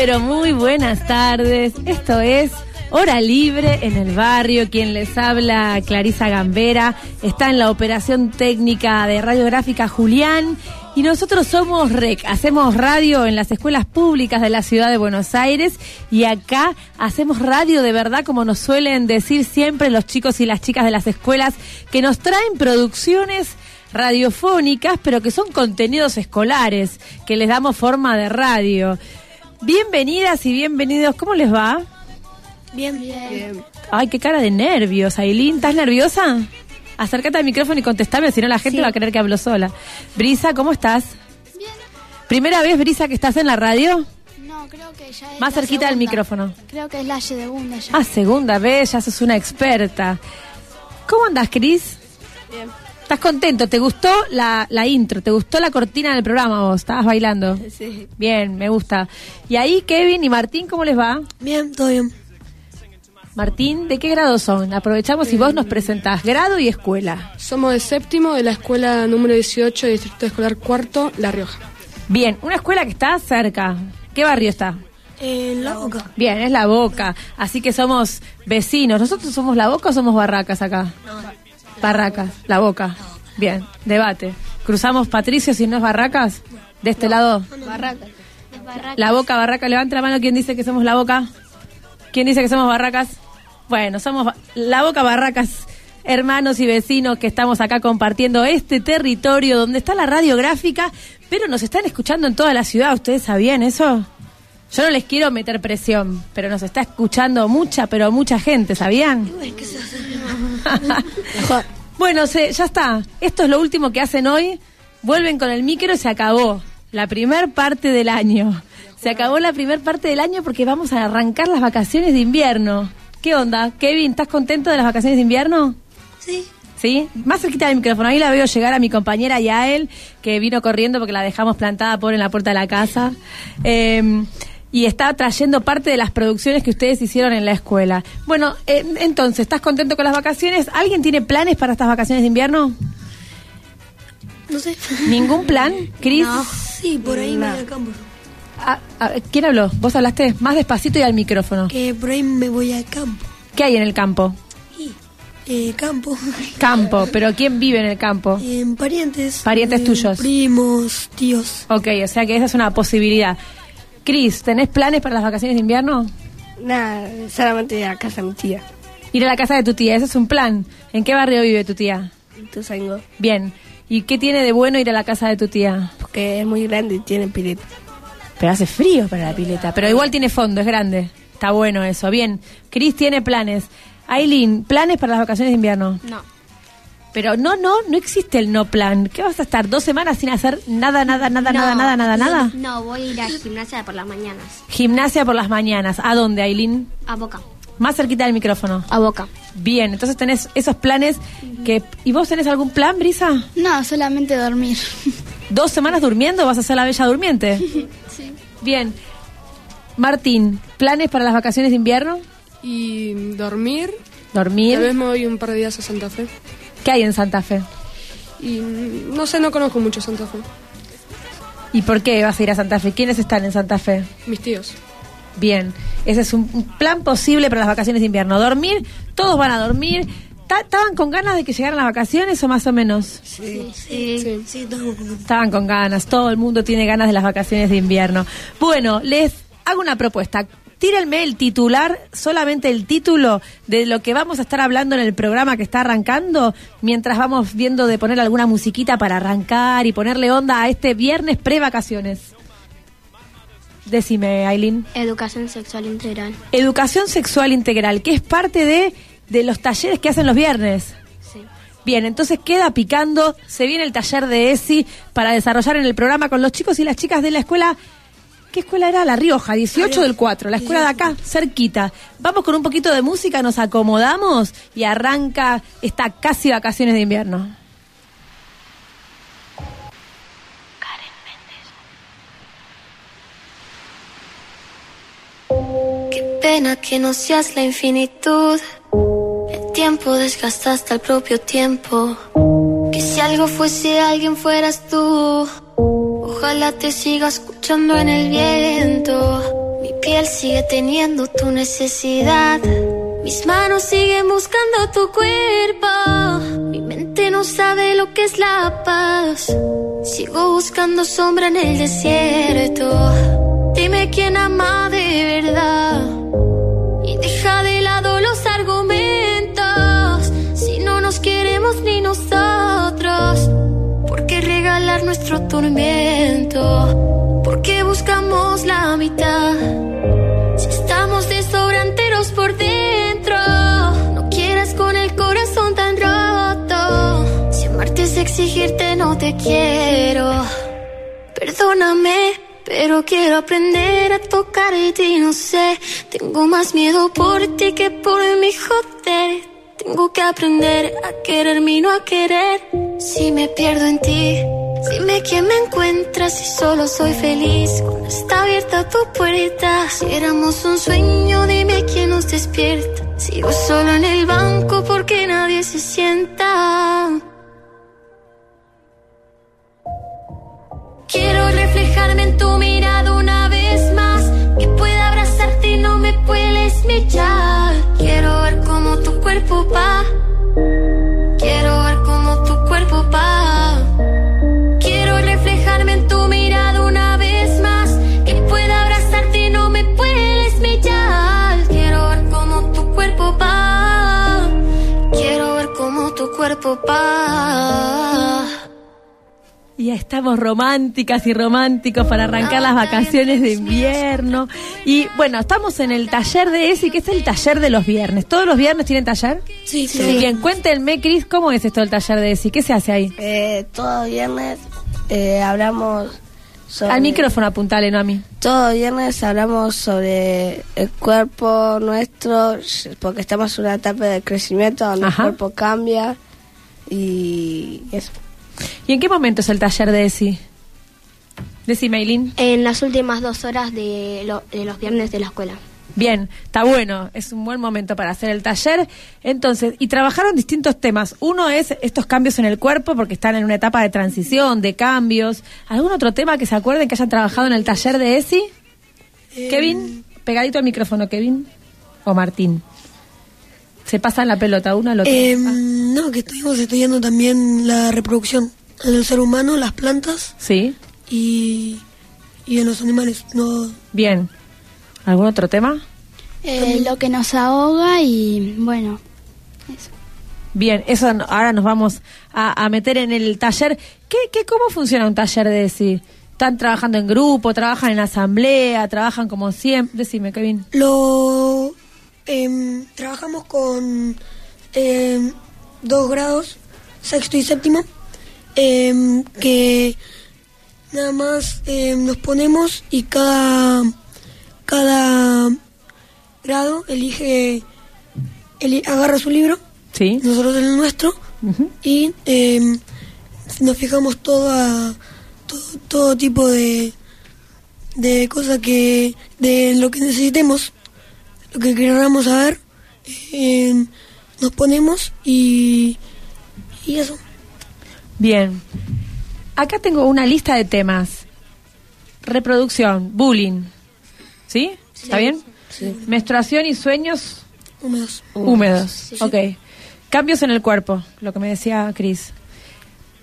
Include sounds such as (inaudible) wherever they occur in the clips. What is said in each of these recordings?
Pero muy buenas tardes. Esto es Hora Libre en el barrio. Quien les habla, Clarisa Gambera. Está en la operación técnica de radiográfica Julián. Y nosotros somos REC, hacemos radio en las escuelas públicas de la ciudad de Buenos Aires y acá hacemos radio de verdad como nos suelen decir siempre los chicos y las chicas de las escuelas que nos traen producciones radiofónicas pero que son contenidos escolares que les damos forma de radio. Bienvenidas y bienvenidos, ¿cómo les va? Bien. Bien. Ay, qué cara de nervios, Ailín, ¿estás nerviosa? Acércate al micrófono y contestame, si no la gente Sí. va a creer que hablo sola. Brisa, ¿cómo estás? Bien. ¿Primera vez, Brisa, que estás en la radio? No, creo que ya es Más la cerquita del micrófono. Creo que es la segunda ya. Ah, segunda vez, ya sos una experta. ¿Cómo andás, Cris? Bien. ¿Estás contento? ¿Te gustó la, la intro? ¿Te gustó la cortina del programa vos? ¿Estabas bailando? Sí. Bien, me gusta. Y ahí, Kevin y Martín, ¿cómo les va? Bien, todo bien. Martín, ¿de qué grado son? Aprovechamos y vos nos presentás grado y escuela. Somos de séptimo de la escuela número 18 de Distrito Escolar Cuarto, La Rioja. Bien, una escuela que está cerca. ¿Qué barrio está? En la boca. Bien, es La Boca. Así que somos vecinos. ¿Nosotros somos La Boca o somos Barracas acá? Barracas, La Boca. Bien, debate. ¿Cruzamos Patricio si no es Barracas? ¿De este lado? Barracas. La Boca, Barraca. Levanta la mano. ¿Quién dice que somos La Boca? ¿Quién dice que somos Barracas? Bueno, somos La Boca, Barracas, hermanos y vecinos que estamos acá compartiendo este territorio donde está la radiográfica, pero nos están escuchando en toda la ciudad. ¿Ustedes sabían eso? Yo no les quiero meter presión, pero nos está escuchando mucha, pero mucha gente, ¿sabían? (laughs) bueno, se, ya está. Esto es lo último que hacen hoy. Vuelven con el micro y se acabó. La primer parte del año. Se acabó la primer parte del año porque vamos a arrancar las vacaciones de invierno. ¿Qué onda? Kevin, ¿estás contento de las vacaciones de invierno? Sí. ¿Sí? Más cerquita del micrófono. Ahí la veo llegar a mi compañera Yael, que vino corriendo porque la dejamos plantada por en la puerta de la casa. Eh, y está trayendo parte de las producciones que ustedes hicieron en la escuela. Bueno, eh, entonces, ¿estás contento con las vacaciones? ¿Alguien tiene planes para estas vacaciones de invierno? No sé. ¿Ningún plan, Cris? Sí, por ahí me voy al campo. Ah, ah, ¿Quién habló? ¿Vos hablaste más despacito y al micrófono? Que por ahí me voy al campo. ¿Qué hay en el campo? Eh, campo. Campo, (laughs) pero ¿quién vive en el campo? En parientes. Parientes eh, tuyos. Primos, tíos. Ok, o sea que esa es una posibilidad. Cris, ¿tenés planes para las vacaciones de invierno? Nada, solamente a casa de mi tía. Ir a la casa de tu tía, ese es un plan. ¿En qué barrio vive tu tía? Tú salgo, Bien. ¿Y qué tiene de bueno ir a la casa de tu tía? porque es muy grande y tiene pileta. Pero hace frío para la pileta. Pero igual tiene fondo, es grande. Está bueno eso. Bien. Cris tiene planes. Aileen, ¿planes para las vacaciones de invierno? No. Pero no, no, no existe el no plan. ¿Qué vas a estar dos semanas sin hacer nada, nada, nada, nada, nada, nada, nada? No, voy a ir a gimnasia por las mañanas. Gimnasia por las mañanas. ¿A dónde, Aileen? A Boca. Más cerquita del micrófono. A Boca. Bien, entonces tenés esos planes que... ¿Y vos tenés algún plan, Brisa? No, solamente dormir. (laughs) ¿Dos semanas durmiendo? ¿Vas a ser la bella durmiente? (laughs) sí. Bien. Martín, ¿planes para las vacaciones de invierno? Y dormir. ¿Dormir? Tal vez me voy un par de días a Santa Fe. ¿Qué hay en Santa Fe? Y no sé, no conozco mucho Santa Fe. ¿Y por qué vas a ir a Santa Fe? ¿Quiénes están en Santa Fe? Mis tíos. Bien, ese es un plan posible para las vacaciones de invierno. Dormir, todos van a dormir. Ta- ¿Estaban con ganas de que llegaran las vacaciones o más o menos? Sí. Sí. Sí, sí, todo Estaban con ganas, todo el mundo tiene ganas de las vacaciones de invierno. Bueno, les hago una propuesta. Tírenme el titular, solamente el título de lo que vamos a estar hablando en el programa que está arrancando, mientras vamos viendo de poner alguna musiquita para arrancar y ponerle onda a este viernes pre-vacaciones. Decime, Aileen. Educación sexual integral. Educación sexual integral, que es parte de, de los talleres que hacen los viernes. Sí. Bien, entonces queda picando, se viene el taller de ESI para desarrollar en el programa con los chicos y las chicas de la escuela. ¿Qué escuela era? La Rioja, 18 del 4, la escuela de acá, cerquita. Vamos con un poquito de música, nos acomodamos y arranca esta casi vacaciones de invierno. Qué pena que no seas la infinitud. El tiempo desgasta hasta el propio tiempo. Que si algo fuese alguien fueras tú. Ojalá te siga escuchando en el viento. Mi piel sigue teniendo tu necesidad. Mis manos siguen buscando tu cuerpo. Mi mente no sabe lo que es la paz. Sigo buscando sombra en el desierto. Dime quién ama de verdad. Y deja de lado los argumentos. Nuestro tormento? ¿Por qué buscamos la mitad? Si estamos de sobra enteros por dentro. No quieras con el corazón tan roto. Si amarte es exigirte, no te quiero. Perdóname, pero quiero aprender a tocar de ti, no sé. Tengo más miedo por ti que por mi joder. Tengo que aprender a quererme y no a querer. Si me pierdo en ti, dime quién me encuentras si solo soy feliz. Cuando está abierta tu puerta, si éramos un sueño, dime quién nos despierta. Sigo solo en el banco porque nadie se sienta. Quiero reflejarme en tu mirada una vez más. Que pueda abrazarte y no me puedes echar. Y ya estamos románticas y románticos para arrancar las vacaciones de invierno. Y bueno, estamos en el taller de ESI, que es el taller de los viernes. ¿Todos los viernes tienen taller? Sí, sí. Bien, cuéntenme, Cris, ¿cómo es esto del taller de ESI? ¿Qué se hace ahí? Eh, todo viernes eh, hablamos sobre... Al micrófono apuntale, no a mí. Todo viernes hablamos sobre el cuerpo nuestro, porque estamos en una etapa de crecimiento donde Ajá. el cuerpo cambia y eso. ¿Y en qué momento es el taller de ESI? Decime, Aileen. En las últimas dos horas de, lo- de los viernes de la escuela. Bien, está bueno, es un buen momento para hacer el taller. Entonces, y trabajaron distintos temas. Uno es estos cambios en el cuerpo, porque están en una etapa de transición, de cambios. ¿Algún otro tema que se acuerden que hayan trabajado en el taller de ESI? Kevin, pegadito al micrófono, Kevin. O Martín. Se pasan la pelota uno al otro. Eh, no, que estuvimos estudiando también la reproducción en el ser humano, las plantas sí, y, y en los animales. No, bien. ¿Algún otro tema? Eh, lo que nos ahoga y bueno, Bien, eso ahora nos vamos a, a meter en el taller. ¿Qué, qué, ¿Cómo funciona un taller de ESI? ¿Están trabajando en grupo, trabajan en asamblea, trabajan como siempre? Decime, Kevin. Lo em, trabajamos con em, dos grados, sexto y séptimo, em, que nada más nos ponemos y cada cada grado elige eli- agarra su libro, Sí. nosotros el nuestro Ujú. y em, nos fijamos toda todo, todo tipo de de cosas que de lo que necesitemos lo que queramos saber em, nos ponemos y y eso Bien. Acá tengo una lista de temas. Reproducción, bullying. ¿Sí? ¿Está bien? Menstruación y sueños húmedos húmedos. Ok. Cambios en el cuerpo, lo que me decía Cris.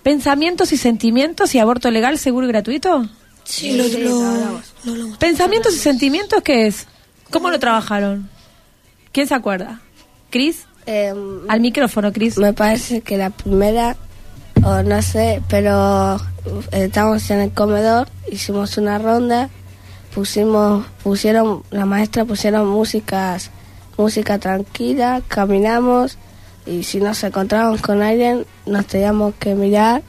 Pensamientos y sentimientos y aborto legal, seguro y gratuito. sí, lo, lo- lo hablamos Pensamientos y sentimientos, ¿qué es? ¿Cómo lo trabajaron? ¿Quién se acuerda? ¿Cris? Em, Al micrófono, Cris. me parece que la primera, o no sé, pero eh, estábamos en el comedor, hicimos una ronda pusimos, pusieron, la maestra pusieron músicas, música tranquila, caminamos y si nos encontramos con alguien nos teníamos que mirar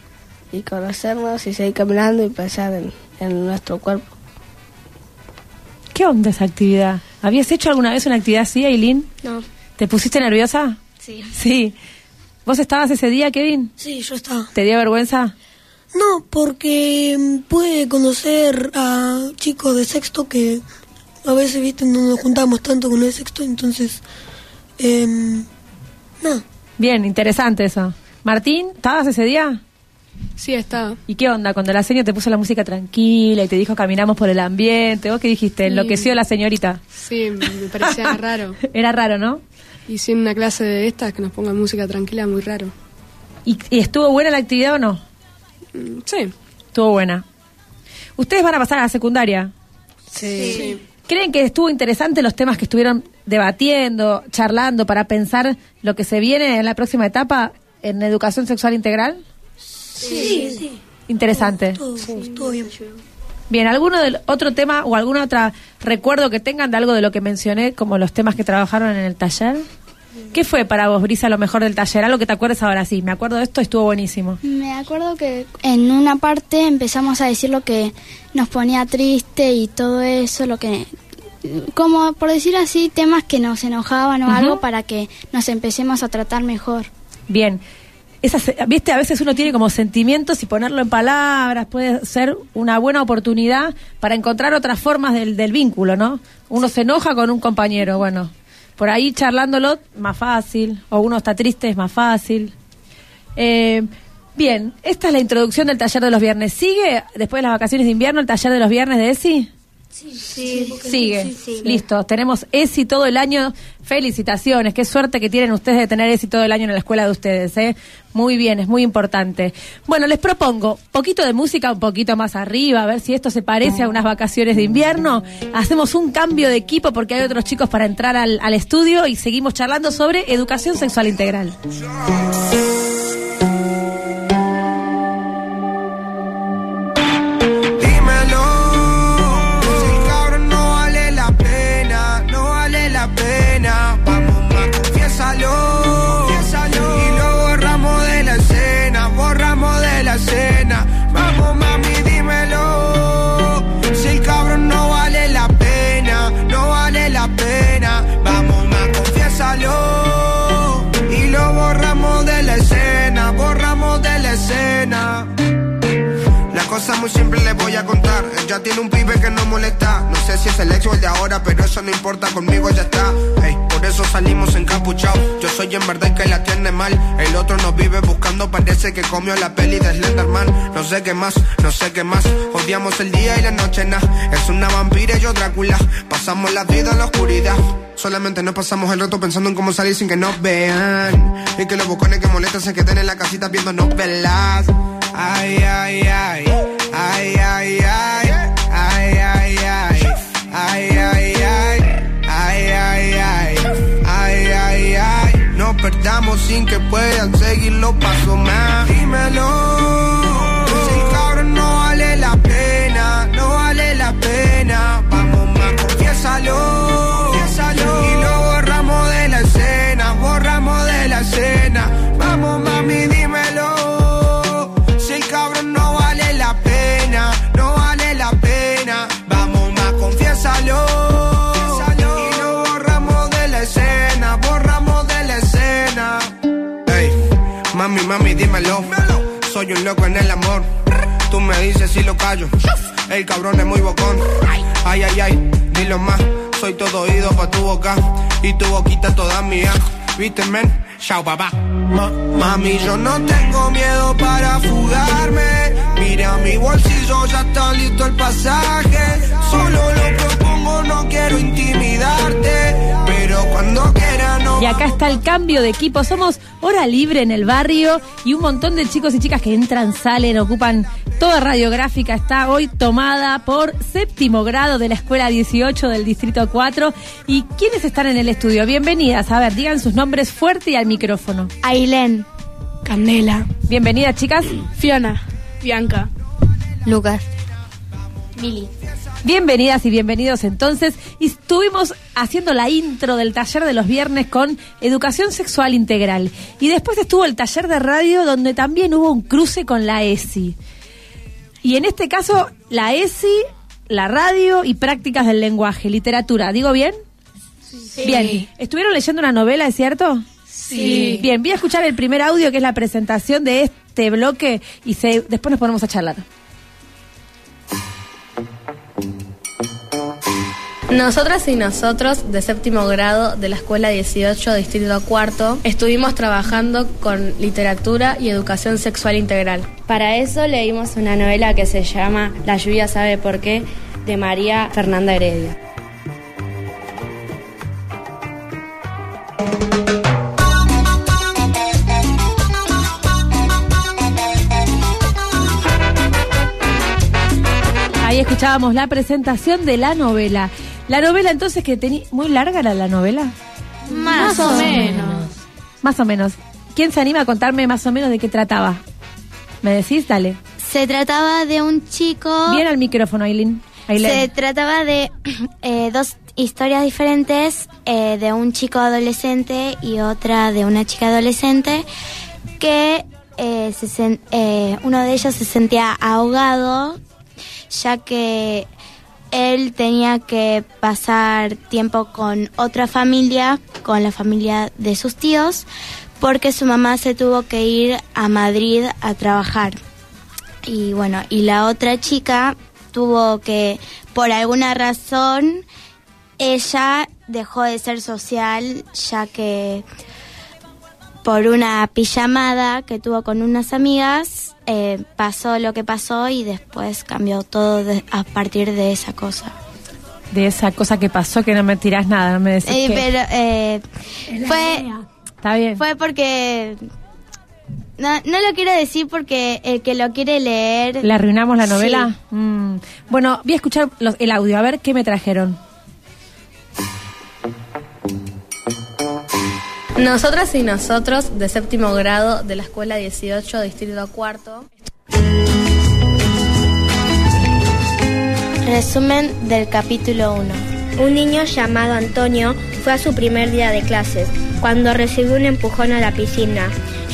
y conocernos y seguir caminando y pensar en, en nuestro cuerpo. ¿Qué onda esa actividad? ¿Habías hecho alguna vez una actividad así, Aileen? No. ¿Te pusiste nerviosa? Sí. Sí. ¿Vos estabas ese día, Kevin? Sí, yo estaba. ¿Te dio vergüenza? No, porque mm, pude conocer a chicos de sexto que a veces, viste, no nos juntamos tanto con el sexto, entonces, eh, no. Bien, interesante eso. Martín, ¿estabas ese día? Sí, estaba. ¿Y qué onda? Cuando la señora te puso la música tranquila y te dijo caminamos por el ambiente, ¿vos qué dijiste? ¿Enloqueció la señorita? Sí, me parecía (laughs) raro. Era raro, ¿no? Y si en una clase de estas que nos pongan música tranquila, muy raro. ¿Y, y estuvo buena la actividad o no? Mm, Sí. Estuvo buena. ¿Ustedes van a pasar a la secundaria? Sí. ¿Creen que estuvo interesante los temas que estuvieron debatiendo, charlando para pensar lo que se viene en la próxima etapa en educación sexual integral? Sí, sí. Interesante. Todo, todo bien. Bien, ¿alguno del otro tema o algún otro recuerdo que tengan de algo de lo que mencioné, como los temas que trabajaron en el taller? ¿Qué fue para vos, Brisa, lo mejor del taller? Algo que te acuerdes ahora sí. Me acuerdo de esto, estuvo buenísimo. Me acuerdo que en una parte empezamos a decir lo que nos ponía triste y todo eso, lo que como por decir así, temas que nos enojaban o algo para que nos empecemos a tratar mejor. Bien. Esas, Viste, a veces uno tiene como sentimientos y ponerlo en palabras puede ser una buena oportunidad para encontrar otras formas del, del vínculo, ¿no? Uno se enoja con un compañero, bueno, por ahí charlándolo más fácil, o uno está triste es más fácil. Eh, bien, esta es la introducción del taller de los viernes. ¿Sigue después de las vacaciones de invierno el taller de los viernes de ESI? Sí, Sigue. Listo. Tenemos ESI todo el año. Felicitaciones. Qué suerte que tienen ustedes de tener ESI todo el año en la escuela de ustedes. ¿eh? Muy bien, es muy importante. Bueno, les propongo poquito de música un poquito más arriba, a ver si esto se parece a unas vacaciones de invierno. Hacemos un cambio de equipo porque hay otros chicos para entrar al, al estudio y seguimos charlando sobre educación sexual integral. Tiene un pibe que no molesta. No sé si es el ex o el de ahora, pero eso no importa, conmigo ya está. Ey, por eso salimos encapuchados. Yo soy en verdad el que la tiene mal. El otro nos vive buscando, parece que comió la peli de Slenderman. No sé qué más, no sé qué más. Odiamos el día y la noche, nah. Es una vampira y yo Drácula. Pasamos la vida en la oscuridad. Solamente nos pasamos el rato pensando en cómo salir sin que nos vean. Y que los bocones que molestan se queden en la casita viendo novelas. Ay, ay, ay, ay, ay, ay, ay, sin que puedan seguir los pasos más. Dímelo, mami, dímelo. Soy un loco en el amor. Tú me dices si lo callo. El cabrón es muy bocón. Ay, ay, ay, dilo más. Soy todo oído pa' tu boca. Y tu boquita toda mía. ¿Viste, men? Chao, papá. Ma- mami, yo no tengo miedo para fugarme. Mira mi bolsillo, ya está listo el pasaje. Solo lo propongo, no quiero intimidarte. Y acá está el cambio de equipo. Somos hora libre en el barrio y un montón de chicos y chicas que entran, salen, ocupan toda radiográfica. Está hoy tomada por séptimo grado de la escuela 18 del distrito 4. ¿Y quiénes están en el estudio? Bienvenidas. A ver, digan sus nombres fuerte y al micrófono. Ailén. Candela. Bienvenidas, chicas. Fiona. Bianca. Lucas. Mili. Bienvenidas y bienvenidos entonces. Y estuvimos haciendo la intro del taller de los viernes con educación sexual integral. Y después estuvo el taller de radio donde también hubo un cruce con la ESI. Y en este caso, la ESI, la radio y prácticas del lenguaje, literatura. ¿Digo bien? Sí. Bien. ¿Estuvieron leyendo una novela, es cierto? Sí. Bien, voy a escuchar el primer audio que es la presentación de este bloque y se, después nos ponemos a charlar. Nosotras y nosotros de séptimo grado de la Escuela 18 Distrito Cuarto estuvimos trabajando con literatura y educación sexual integral. Para eso leímos una novela que se llama La lluvia sabe por qué de María Fernanda Heredia. Ahí escuchábamos la presentación de la novela. La novela entonces que tenía... ¿Muy larga era la novela? Más, o menos. Más o menos. ¿Quién se anima a contarme más o menos de qué trataba? ¿Me decís? Dale. Se trataba de un chico. Bien al micrófono, Aileen. Se trataba de (clears throat) eh, dos historias diferentes, eh, de un chico adolescente y otra de una chica adolescente, que eh, se sen- eh, uno de ellos se sentía ahogado, ya que él tenía que pasar tiempo con otra familia, con la familia de sus tíos, porque su mamá se tuvo que ir a Madrid a trabajar. Y bueno, y la otra chica tuvo que, por alguna razón, ella dejó de ser social, ya que por una pijamada que tuvo con unas amigas, eh, pasó lo que pasó y después cambió todo de- a partir de esa cosa. De esa cosa que pasó que no me tirás nada, no me decís Eh, pero eh, fue, Está bien. fue porque... No, no lo quiero decir porque el que lo quiere leer... ¿Le arruinamos la Sí. novela? Mm. Bueno, voy a escuchar los- el audio, a ver qué me trajeron. Nosotras y nosotros de séptimo grado de la Escuela 18 Distrito Cuarto Resumen del capítulo 1. Un niño llamado Antonio fue a su primer día de clases, cuando recibió un empujón a la piscina.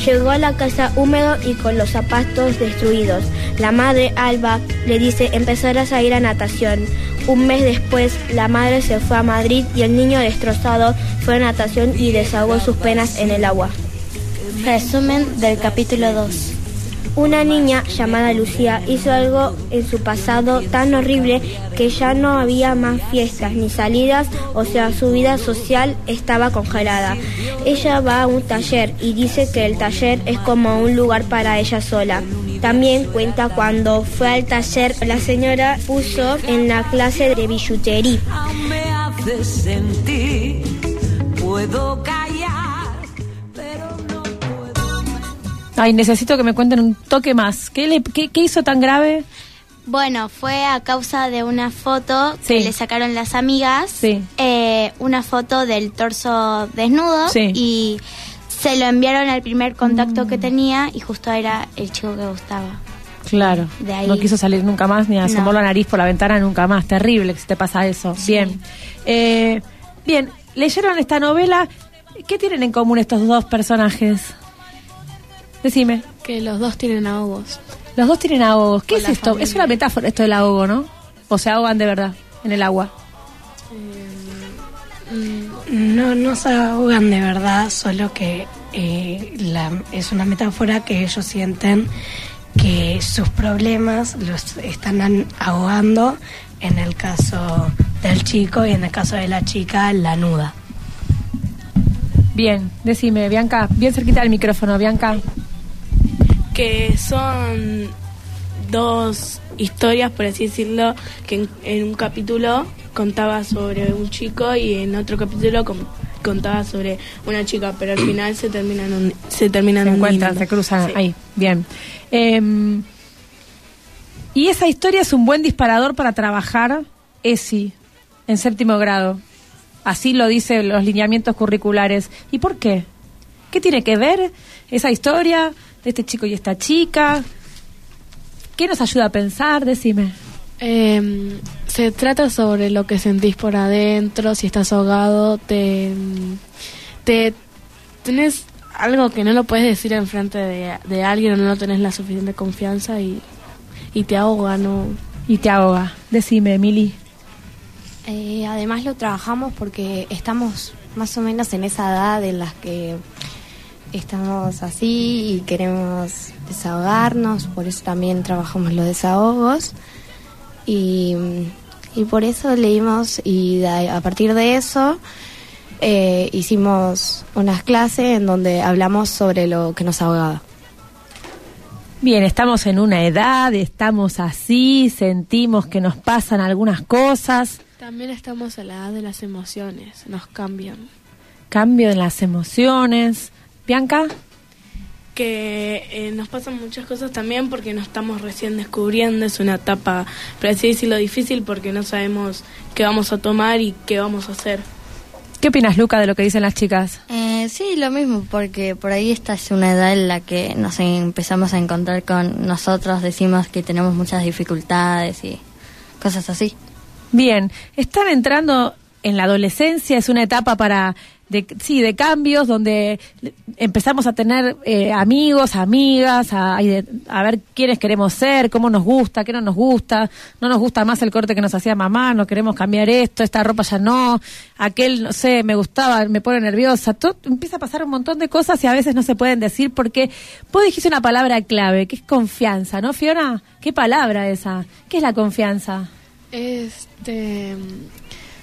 Llegó a la casa húmedo y con los zapatos destruidos. La madre, Alba, le dice empezarás a ir a natación. Un mes después, la madre se fue a Madrid y el niño destrozado fue a natación y desahogó sus penas en el agua. Resumen del capítulo 2. Una niña llamada Lucía hizo algo en su pasado tan horrible que ya no había más fiestas ni salidas, o sea, su vida social estaba congelada. Ella va a un taller y dice que el taller es como un lugar para ella sola. También cuenta cuando fue al taller, la señora puso en la clase de billutería. Me hace sentir, puedo callar. Ay, necesito que me cuenten un toque más. ¿Qué, le, qué, qué hizo tan grave? Bueno, fue a causa de una foto Sí. que le sacaron las amigas. Sí. eh, una foto del torso desnudo. Sí. Y se lo enviaron al primer contacto que tenía y justo era el chico que gustaba. Claro. De ahí- No quiso salir nunca más ni asomó No. la nariz por la ventana nunca más. Terrible que se te pasa eso. Bien. Eh, bien, leyeron esta novela. ¿Qué tienen en común estos dos personajes? Decime. Que los dos tienen ahogos. Los dos tienen ahogos. ¿Qué Con es esto? familia. Es una metáfora esto del ahogo, ¿no? O se ahogan de verdad en el agua. No, no se ahogan de verdad, solo que eh, la- es una metáfora que ellos sienten que sus problemas los están an- ahogando en el caso del chico y en el caso de la chica, la nuda. Bien, decime, Bianca, bien cerquita del micrófono, Bianca. Que son dos historias, por así decirlo, que en, en un capítulo contaba sobre un chico y en otro capítulo con- contaba sobre una chica, pero al final se terminan un- se terminan Se encuentran, se cruzan Sí. ahí. Bien. Eh, y esa historia es un buen disparador para trabajar ESI en séptimo grado. Así lo dicen los lineamientos curriculares. ¿Y por qué? ¿Qué tiene que ver esa historia de este chico y esta chica? ¿Qué nos ayuda a pensar? Decime. Eh, se trata sobre lo que sentís por adentro, si estás ahogado, te, te tenés algo que no lo puedes decir enfrente de, de alguien o no tenés la suficiente confianza y, y te ahoga, ¿no? Y te ahoga. Decime, Emily. Eh, además lo trabajamos porque estamos más o menos en esa edad en las que estamos así y queremos desahogarnos, por eso también trabajamos los desahogos y, y por eso leímos y de- a partir de eso eh, hicimos unas clases en donde hablamos sobre lo que nos ahogaba. Bien, estamos en una edad, estamos así, sentimos que nos pasan algunas cosas, También estamos a la edad de las emociones, nos cambian. cambio en las emociones. Bianca, Que eh, nos pasan muchas cosas también porque nos estamos recién descubriendo, es una etapa, por así decirlo, difícil porque no sabemos qué vamos a tomar y qué vamos a hacer. ¿qué opinas, Luca, de lo que dicen las chicas? Eh, sí, lo mismo, porque por ahí esta es una edad en la que nos empezamos a encontrar con nosotros, decimos que tenemos muchas dificultades y cosas así. Bien, están entrando en la adolescencia, es una etapa para, de, sí, de cambios, donde empezamos a tener eh, amigos, amigas, a, a ver quiénes queremos ser, cómo nos gusta, qué no nos gusta, no nos gusta más el corte que nos hacía mamá, no queremos cambiar esto, esta ropa ya no, aquel, no sé, me gustaba, me pone nerviosa, todo, empieza a pasar un montón de cosas y a veces no se pueden decir porque vos dijiste una palabra clave, que es confianza, ¿no, Fiona? ¿Qué palabra esa? ¿Qué es la confianza? Este.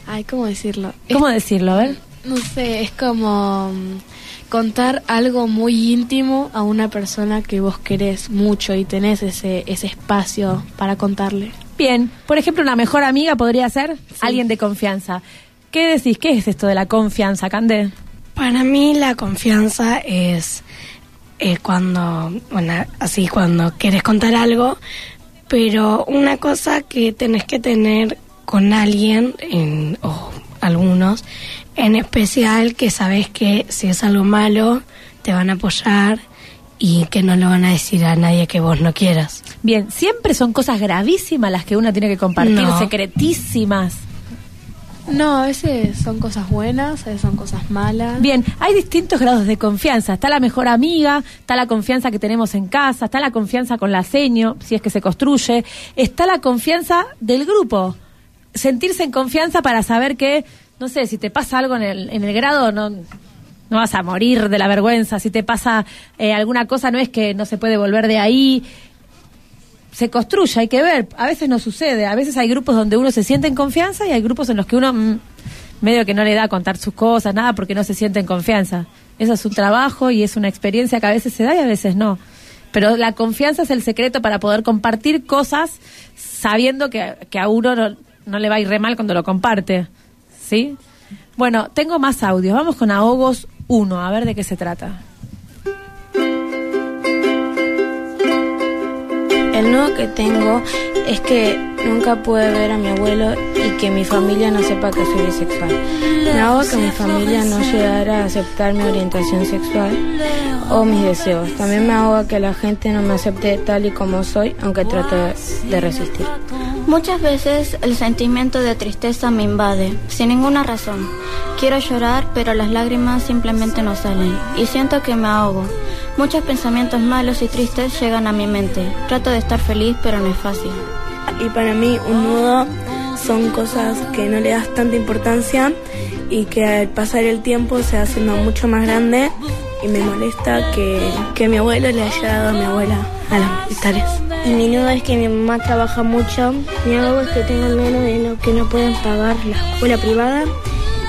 Ay, ¿cómo decirlo? ¿Cómo decirlo? A ver. No sé, es como mm, contar algo muy íntimo a una persona que vos querés mucho y tenés ese, ese espacio para contarle. Bien, por ejemplo, una mejor amiga podría ser alguien de confianza. ¿Qué decís? ¿Qué es esto de la confianza, Cande? Para mí la confianza es eh, cuando, bueno, así cuando quieres contar algo, pero una cosa que tenés que tener con alguien, en, o algunos, en especial que sabes que si es algo malo, te van a apoyar y que no lo van a decir a nadie que vos no quieras. Bien, siempre son cosas gravísimas las que uno tiene que compartir, No. secretísimas. No, a veces son cosas buenas, a veces son cosas malas. Bien, hay distintos grados de confianza. Está la mejor amiga, está la confianza que tenemos en casa, está la confianza con la seño, si es que se construye, está la confianza del grupo. Sentirse en confianza para saber que, no sé, si te pasa algo en el, en el grado, no, no vas a morir de la vergüenza. Si te pasa eh, alguna cosa, no es que no se puede volver de ahí. Se construye, hay que ver. A veces no sucede. A veces hay grupos donde uno se siente en confianza y hay grupos en los que uno mm, medio que no le da a contar sus cosas, nada, porque no se siente en confianza. Eso es un trabajo y es una experiencia que a veces se da y a veces no. Pero la confianza es el secreto para poder compartir cosas sabiendo que, que a uno no, no le va a ir re mal cuando lo comparte. ¿Sí? Bueno, tengo más audios. Vamos con Ahogos 1, a ver de qué se trata. El nudo que tengo es que nunca pude ver a mi abuelo y que mi familia no sepa que soy bisexual. Me hago que mi familia no llegara a aceptar mi orientación sexual o mis deseos. También me hago que la gente no me acepte tal y como soy, aunque trato de resistir. Muchas veces el sentimiento de tristeza me invade, sin ninguna razón. Quiero llorar, pero las lágrimas simplemente no salen, y siento que me ahogo. Muchos pensamientos malos y tristes llegan a mi mente. Trato de estar feliz, pero no es fácil. Y para mí un nudo son cosas que no le das tanta importancia y que al pasar el tiempo se hacen mucho más grande y me molesta que, que mi abuelo le haya dado a mi abuela a las militares. Y mi nudo es que mi mamá trabaja mucho. Mi ahogo es que tengo miedo de no, que no puedan pagar la escuela privada.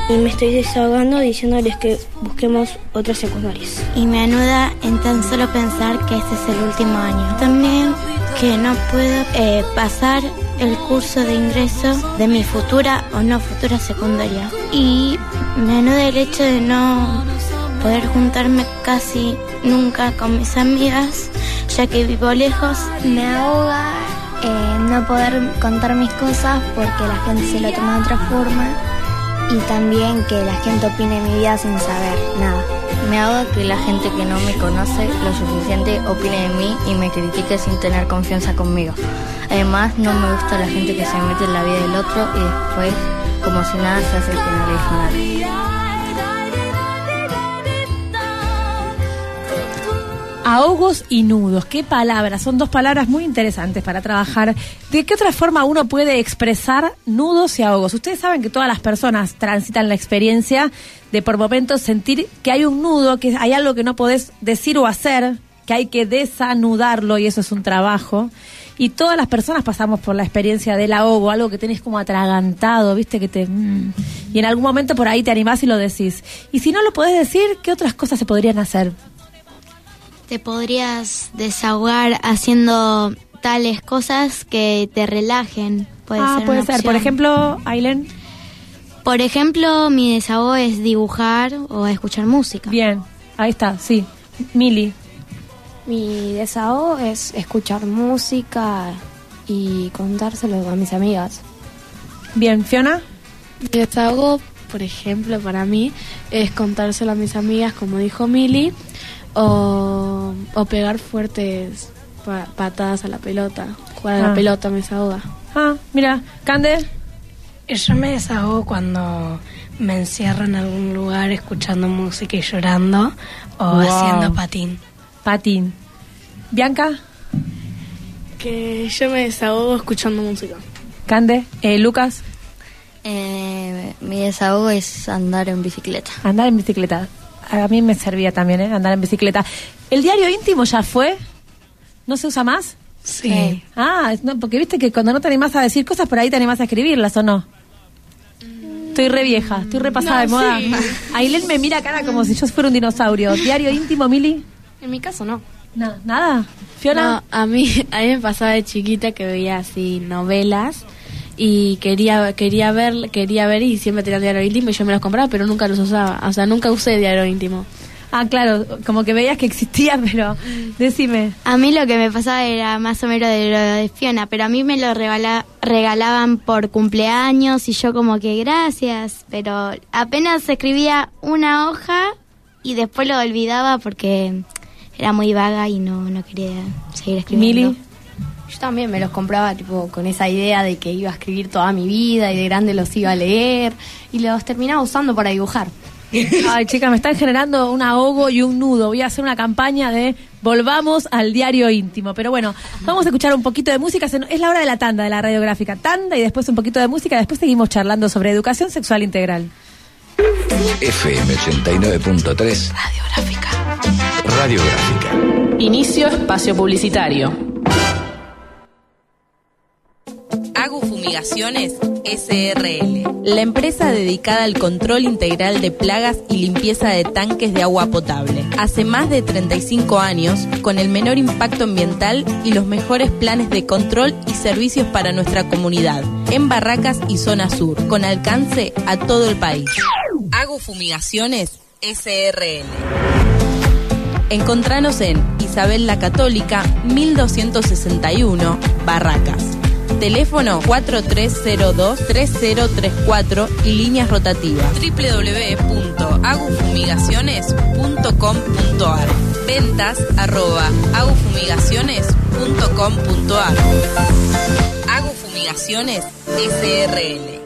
Y me estoy desahogando diciéndoles que busquemos otras secundarias. Y me anuda en tan solo pensar que este es el último año. También que no puedo eh, pasar el curso de ingreso de mi futura o no futura secundaria. Y me anuda el hecho de no poder juntarme casi nunca con mis amigas, ya que vivo lejos. Me ahoga eh, no poder contar mis cosas porque la gente se lo toma de otra forma. Y también que la gente opine mi vida sin saber nada. Me hago que la gente que no me conoce lo suficiente opine de mí y me critique sin tener confianza conmigo. Además, no me gusta la gente que se mete en la vida del otro y después, como si nada, se hace que no le dijo nada. Ahogos y nudos, qué palabras, son dos palabras muy interesantes para trabajar. ¿De qué otra forma uno puede expresar nudos y ahogos? Ustedes saben que todas las personas transitan la experiencia de por momentos sentir que hay un nudo, que hay algo que no podés decir o hacer, que hay que desanudarlo y eso es un trabajo. Y todas las personas pasamos por la experiencia del ahogo, algo que tenés como atragantado, viste que te... mm, y en algún momento por ahí te animás y lo decís. Y si no lo podés decir, ¿qué otras cosas se podrían hacer? Te podrías desahogar haciendo tales cosas que te relajen. Puede ah, ser puede ser. Por ejemplo, Ailen. Por ejemplo, mi desahogo es dibujar o escuchar música. Bien, ahí está, sí. Mili. Mi desahogo es escuchar música y contárselo a mis amigas. Bien, Fiona. Mi desahogo, por ejemplo, para mí, es contárselo a mis amigas, como dijo Mili, o, o pegar fuertes pa- patadas a la pelota. Jugar a Ah. la pelota me desahoga. Ah, mira, Cande. Yo me desahogo cuando me encierro en algún lugar escuchando música y llorando o Wow. haciendo patín. Patín. Bianca. Que yo me desahogo escuchando música. Cande. Eh, Lucas. Eh, mi desahogo es andar en bicicleta. Andar en bicicleta. A mí me servía también, ¿eh? Andar en bicicleta. ¿El diario íntimo ya fue? ¿No se usa más? Sí. Ah, no, porque viste que cuando no te animás a decir cosas, por ahí te animás a escribirlas, ¿o no? Estoy re vieja, estoy repasada No, de moda. sí. Ailén me mira cara como si yo fuera un dinosaurio. ¿Diario íntimo, Mili? En mi caso no. No, nada. Fiona. No, a mí, (laughs) a mí me pasaba de chiquita que veía así novelas y quería quería ver quería ver y siempre tenía diario íntimo y yo me los compraba pero nunca los usaba o sea nunca usé diario íntimo Ah, claro, como que veías que existía, (laughs) pero decime. A mí lo que me pasaba era más o menos de lo de Fiona, pero a mí me lo regala- regalaban por cumpleaños y yo como que gracias, pero apenas escribía una hoja y después lo olvidaba porque era muy vaga y no, no quería seguir escribiendo. Yo también me los compraba tipo con esa idea de que iba a escribir toda mi vida y de grande los iba a leer y los terminaba usando para dibujar. (laughs) Ay, chicas, me están generando un ahogo y un nudo. Voy a hacer una campaña de volvamos al diario íntimo. Pero bueno, vamos a escuchar un poquito de música. Es la hora de la tanda de la radiográfica. Tanda y después un poquito de música. Después seguimos charlando sobre educación sexual integral. FM 89.3 Radiográfica. Radiográfica. Inicio espacio publicitario. Agu Fumigaciones SRL, la empresa dedicada al control integral de plagas y limpieza de tanques de agua potable. Hace más de 35 años, con el menor impacto ambiental y los mejores planes de control y servicios para nuestra comunidad, en Barracas y Zona Sur, con alcance a todo el país. Agu Fumigaciones SRL. Encontranos en Isabel la Católica 1261, Barracas. Teléfono 4302-3034 y líneas rotativas. www.agufumigaciones.com.ar Ventas arroba agufumigaciones.com.ar Agufumigaciones SRL.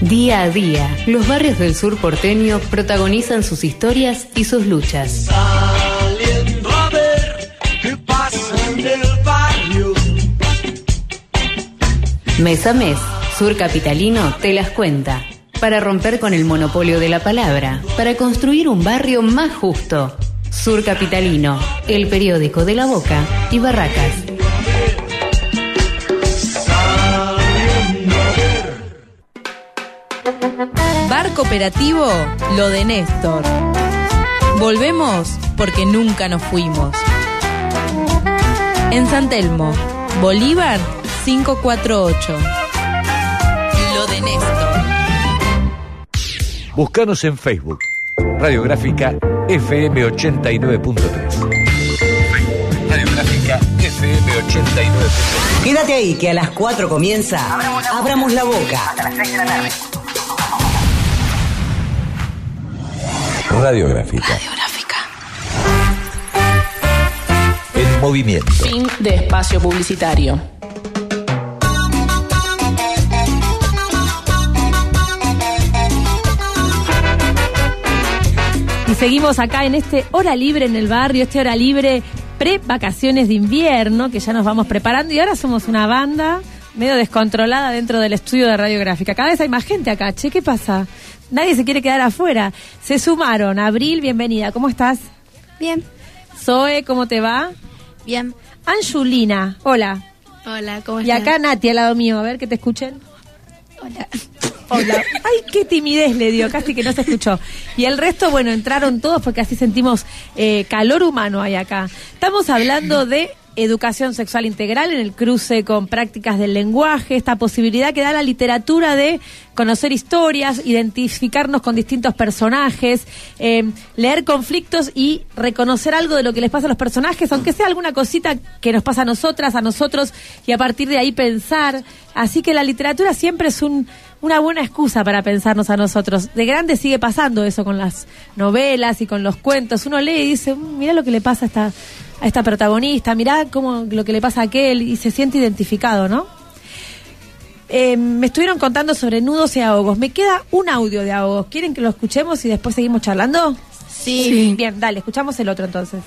Día a día, los barrios del sur porteño protagonizan sus historias y sus luchas. Mes a mes, Sur Capitalino te las cuenta. Para romper con el monopolio de la palabra, para construir un barrio más justo. Sur Capitalino, el periódico de la Boca y Barracas. Bar Cooperativo Lo de Néstor. Volvemos porque nunca nos fuimos. En San Telmo, Bolívar 548. Lo de Néstor. Búscanos en Facebook. Radiográfica FM 89.3. Radiográfica FM 89.3. Quédate ahí que a las 4 comienza Abramos la boca. Radiográfica. en movimiento. Fin de espacio publicitario. Y seguimos acá en este hora libre en el barrio, este hora libre pre-vacaciones de invierno, que ya nos vamos preparando y ahora somos una banda medio descontrolada dentro del estudio de radiográfica. Cada vez hay más gente acá, che, ¿qué pasa? Nadie se quiere quedar afuera. Se sumaron. Abril, bienvenida, ¿cómo estás? Bien. Zoe, ¿cómo te va? Bien. Anjulina, hola. Hola, ¿cómo Y estás? acá Nati al lado mío, a ver que te escuchen. Hola. Hola. Ay, qué timidez le dio, casi que no se escuchó. Y el resto, bueno, entraron todos porque así sentimos eh, calor humano ahí acá. Estamos hablando de educación sexual integral en el cruce con prácticas del lenguaje, esta posibilidad que da la literatura de conocer historias, identificarnos con distintos personajes, eh, leer conflictos y reconocer algo de lo que les pasa a los personajes, aunque sea alguna cosita que nos pasa a nosotras, a nosotros, y a partir de ahí pensar. Así que la literatura siempre es un, una buena excusa para pensarnos a nosotros. De grande sigue pasando eso con las novelas y con los cuentos. Uno lee y dice, "Mm, mira lo que le pasa a esta, a esta protagonista, mirá cómo lo que le pasa a aquel y se siente identificado, ¿no? Eh, me estuvieron contando sobre nudos y ahogos. Me queda un audio de ahogos. ¿Quieren que lo escuchemos y después seguimos charlando? Sí. Bien, dale, escuchamos el otro entonces.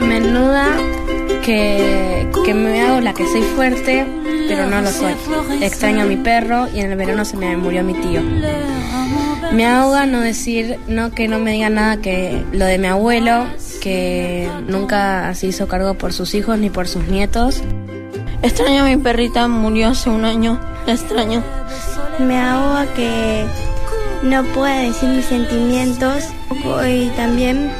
Menuda que, que me hago la que soy fuerte, pero no lo soy. Extraño a mi perro y en el verano se me murió mi tío. Me ahoga no decir, no que no me diga nada que lo de mi abuelo, que nunca se hizo cargo por sus hijos ni por sus nietos. Extraño a mi perrita, murió hace un año. Extraño. Me ahoga que no pueda decir mis sentimientos y también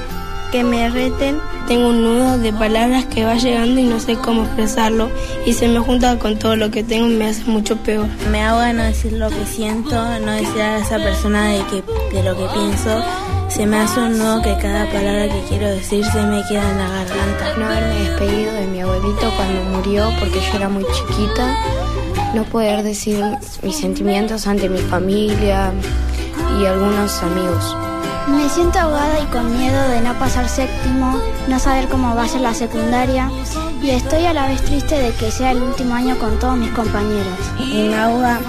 que me reten. Tengo un nudo de palabras que va llegando y no sé cómo expresarlo. Y se me junta con todo lo que tengo y me hace mucho peor. Me ahoga no decir lo que siento, no decir a esa persona de, que, de lo que pienso. Se me hace un nudo que cada palabra que quiero decir se me queda en la garganta. No haberme despedido de mi abuelito cuando murió porque yo era muy chiquita. No poder decir mis sentimientos ante mi familia y algunos amigos. Me siento ahogada y con miedo de no pasar séptimo, no saber cómo va a ser la secundaria y estoy a la vez triste de que sea el último año con todos mis compañeros. Y me ahoga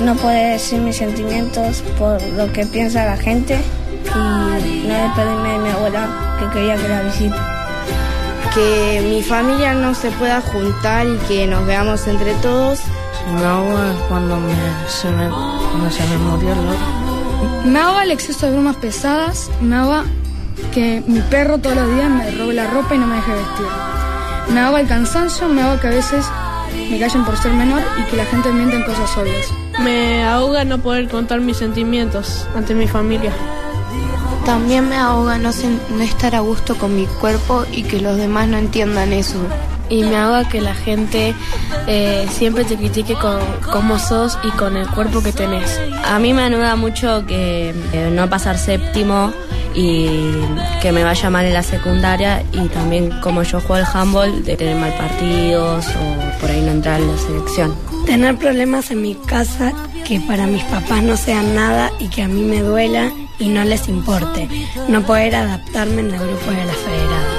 no poder decir mis sentimientos por lo que piensa la gente y no despedirme de mi abuela que quería que la visite. Que mi familia no se pueda juntar y que nos veamos entre todos. Me ahoga cuando me, se me, cuando se me murió el otro. Me ahoga el exceso de bromas pesadas, me ahoga que mi perro todos los días me robe la ropa y no me deje vestir. Me ahoga el cansancio, me ahoga que a veces me callen por ser menor y que la gente miente en cosas obvias. Me ahoga no poder contar mis sentimientos ante mi familia. También me ahoga no, sen- no estar a gusto con mi cuerpo y que los demás no entiendan eso. Y me ahoga que la gente eh, siempre te critique con cómo sos y con el cuerpo que tenés. A mí me anuda mucho que eh, no pasar séptimo y que me vaya mal en la secundaria y también como yo juego al handball de tener mal partidos o por ahí no entrar en la selección. Tener problemas en mi casa que para mis papás no sean nada y que a mí me duela y no les importe. No poder adaptarme en el grupo de las federadas.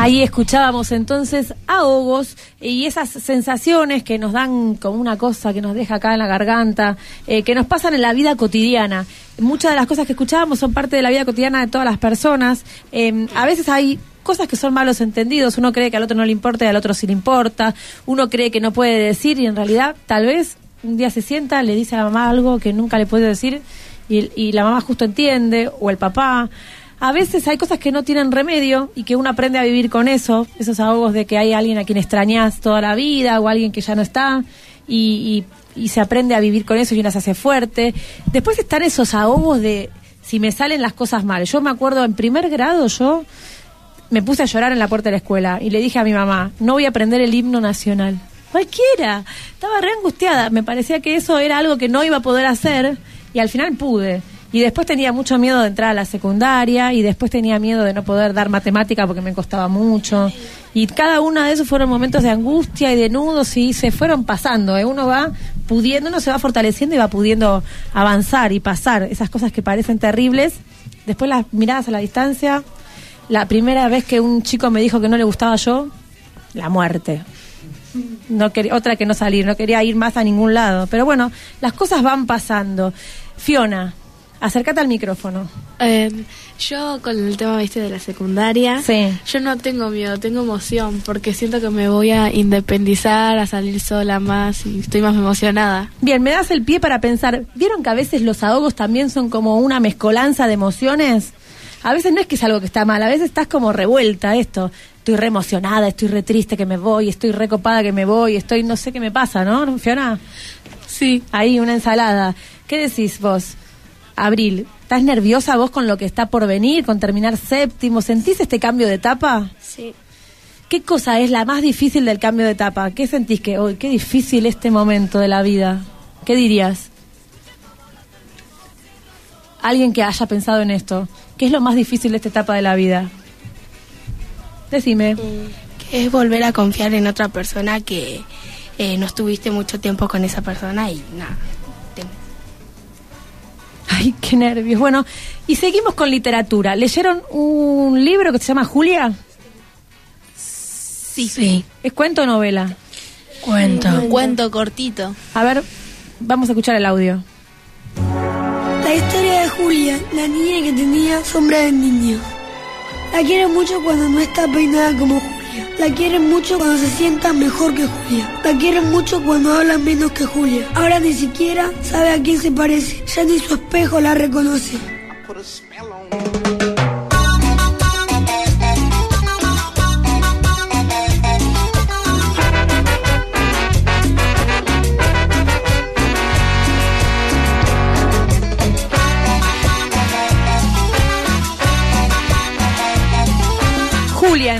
Ahí escuchábamos entonces ahogos y esas sensaciones que nos dan como una cosa que nos deja acá en la garganta, eh, que nos pasan en la vida cotidiana. Muchas de las cosas que escuchábamos son parte de la vida cotidiana de todas las personas. Eh, a veces hay cosas que son malos entendidos. Uno cree que al otro no le importa y al otro sí le importa. Uno cree que no puede decir y en realidad tal vez un día se sienta, le dice a la mamá algo que nunca le puede decir y, y la mamá justo entiende o el papá. A veces hay cosas que no tienen remedio y que uno aprende a vivir con eso, esos ahogos de que hay alguien a quien extrañas toda la vida o alguien que ya no está y, y- y se aprende a vivir con eso y uno se hace fuerte. Después están esos ahogos de si me salen las cosas mal. Yo me acuerdo en primer grado yo me puse a llorar en la puerta de la escuela y le dije a mi mamá, no voy a aprender el himno nacional. Cualquiera. Estaba re angustiada. Me parecía que eso era algo que no iba a poder hacer y al final pude. Y después tenía mucho miedo de entrar a la secundaria y después tenía miedo de no poder dar matemática porque me costaba mucho. Y cada uno de esos fueron momentos de angustia y de nudos y se fueron pasando. ¿eh? Uno va pudiendo, uno se va fortaleciendo y va pudiendo avanzar y pasar esas cosas que parecen terribles. Después las miradas a la distancia. La primera vez que un chico me dijo que no le gustaba yo, la muerte. No quería, otra que no salir, no quería ir más a ningún lado. Pero bueno, las cosas van pasando. Fiona, acércate al micrófono. Eh, yo con el tema viste de la secundaria, Sí. yo no tengo miedo, tengo emoción porque siento que me voy a independizar, a salir sola más y estoy más emocionada. Bien, me das el pie para pensar, ¿vieron que a veces los ahogos también son como una mezcolanza de emociones? A veces no es que es algo que está mal, a veces estás como revuelta esto. Estoy re emocionada, estoy re triste que me voy, estoy re copada que me voy, estoy no sé qué me pasa, ¿no, Fiona? Sí. Ahí, una ensalada. ¿Qué decís vos? Abril, ¿estás nerviosa vos con lo que está por venir, con terminar séptimo? ¿Sentís este cambio de etapa? Sí. ¿Qué cosa es la más difícil del cambio de etapa? ¿Qué sentís que hoy, qué difícil este momento de la vida? ¿Qué dirías? Alguien que haya pensado en esto. ¿Qué es lo más difícil de esta etapa de la vida? Decime. que es volver a confiar en otra persona que eh, no estuviste mucho tiempo con esa persona y nada. Ay, qué nervios. Bueno, y seguimos con literatura. ¿Leyeron un libro que se llama Julia? Sí. ¿Es cuento o novela? Cuento. Un cuento cortito. A ver, vamos a escuchar el audio. La historia de Julia, la niña que tenía sombra de niño. La quieren mucho cuando no está peinada como Julia. La quieren mucho cuando se sienta mejor que Julia. La quieren mucho cuando habla menos que Julia. Ahora ni siquiera sabe a quién se parece. Ya ni su espejo la reconoce.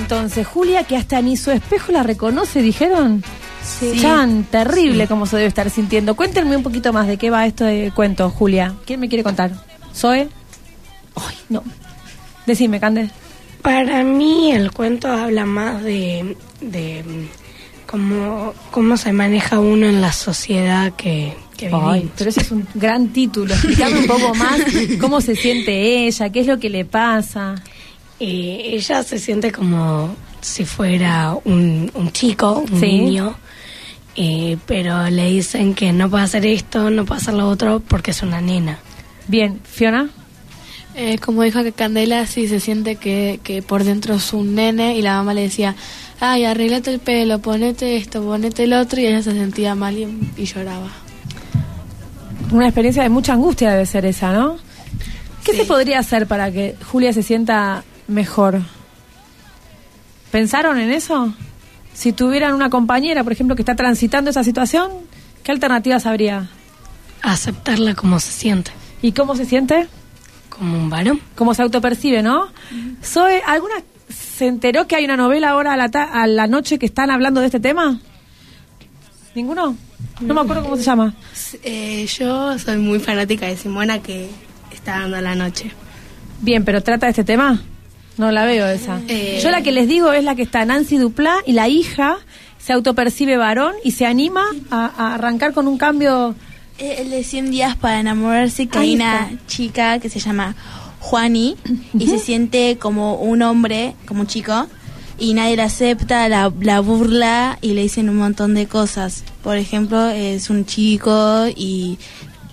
Entonces. Julia, que hasta ni su espejo la reconoce, dijeron. Sí. Chan, terrible como se debe estar sintiendo. Cuéntenme un poquito más de qué va esto de cuento, Julia. ¿Quién me quiere contar? ¿Zoe? Ay, no. Decime, Cande. Para mí el cuento habla más de, de cómo, cómo se maneja uno en la sociedad que, que vivimos. Ay, pero ese es un gran título. Explícame un poco más (laughs) cómo se siente ella, qué es lo que le pasa. Eh, ella se siente como si fuera un, un chico, un Sí. niño, eh, pero le dicen que no puede hacer esto, no puede hacer lo otro porque es una nena. Bien, Fiona. Eh, como dijo que Candela, sí se siente que, que por dentro es un nene y la mamá le decía, ay, arreglate el pelo, ponete esto, ponete el otro y ella se sentía mal y, y lloraba. Una experiencia de mucha angustia debe ser esa, ¿no? ¿Qué se podría hacer para que Julia se sienta mejor? ¿Pensaron en eso? Si tuvieran una compañera, por ejemplo, que está transitando esa situación, ¿qué alternativas habría? Aceptarla como se siente. ¿Y cómo se siente? Como un varón. ¿Cómo se autopercibe, no? Zoe, ¿alguna se enteró que hay una novela ahora a la, ta- a la noche que están hablando de este tema? ¿Ninguno? No me acuerdo cómo se llama. Eh, yo soy muy fanática de Simona que está dando a la noche. Bien, pero trata de este tema. No la veo esa. Eh. Yo la que les digo es la que está Nancy Duplá y la hija se autopercibe varón y se anima a, a arrancar con un cambio. Eh, El de 100 días para enamorarse, que Ahí hay una está. chica que se llama Juani y se siente como un hombre, como un chico, y nadie la acepta, la, la burla y le dicen un montón de cosas. Por ejemplo, es un chico y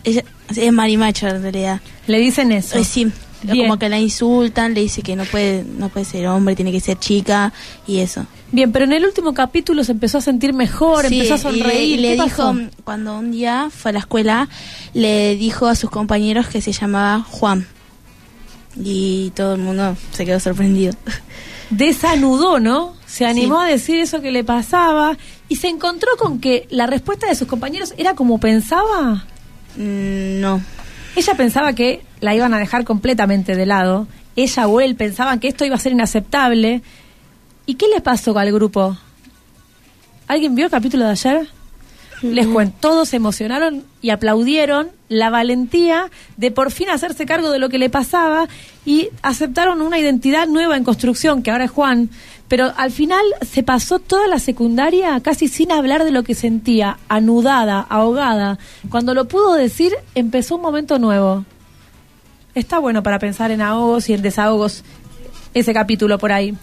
ella, es marimacho en realidad. Le dicen eso. Eh, sí, Bien. como que la insultan, le dice que no puede, no puede ser hombre, tiene que ser chica y eso. Bien, pero en el último capítulo se empezó a sentir mejor, Sí, empezó a y le- sonreír. Y le, ¿Qué dijo, pasó? cuando un día fue a la escuela, le dijo a sus compañeros que se llamaba Juan. Y todo el mundo se quedó sorprendido. (laughs) Desanudó, ¿no? Se animó a decir eso que le pasaba y se encontró con que la respuesta de sus compañeros era como pensaba. Mm, no. Ella pensaba que la iban a dejar completamente de lado. Ella o él pensaban que esto iba a ser inaceptable. ¿Y qué les pasó al grupo? ¿Alguien vio el capítulo de ayer? Les cuento, todos se emocionaron y aplaudieron la valentía de por fin hacerse cargo de lo que le pasaba y aceptaron una identidad nueva en construcción, que ahora es Juan. Pero al final se pasó toda la secundaria casi sin hablar de lo que sentía, anudada, ahogada. Cuando lo pudo decir, empezó un momento nuevo. Está bueno para pensar en ahogos y en desahogos ese capítulo por ahí.